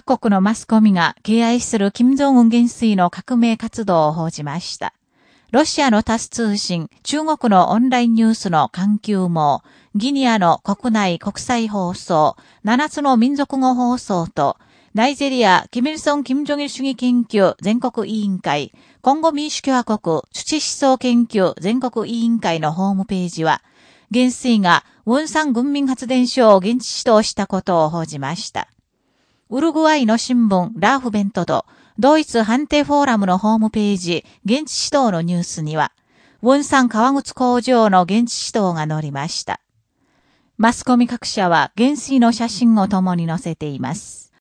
各国のマスコミが敬愛する金正恩元帥の革命活動を報じました。ロシアのタス通信、中国のオンラインニュースの環球網、ギニアの国内国際放送、7つの民族語放送と、ナイジェリア、キミルソン・キム・ジョギル主義研究全国委員会、今後民主共和国土思想研究全国委員会のホームページは、元帥がウォンサン軍民発電所を現地指導したことを報じました。ウルグアイの新聞ラーフベントとドイツ判定フォーラムのホームページ現地指導のニュースには、ウォンサン川口工場の現地指導が載りました。マスコミ各社は元帥の写真を共に載せています。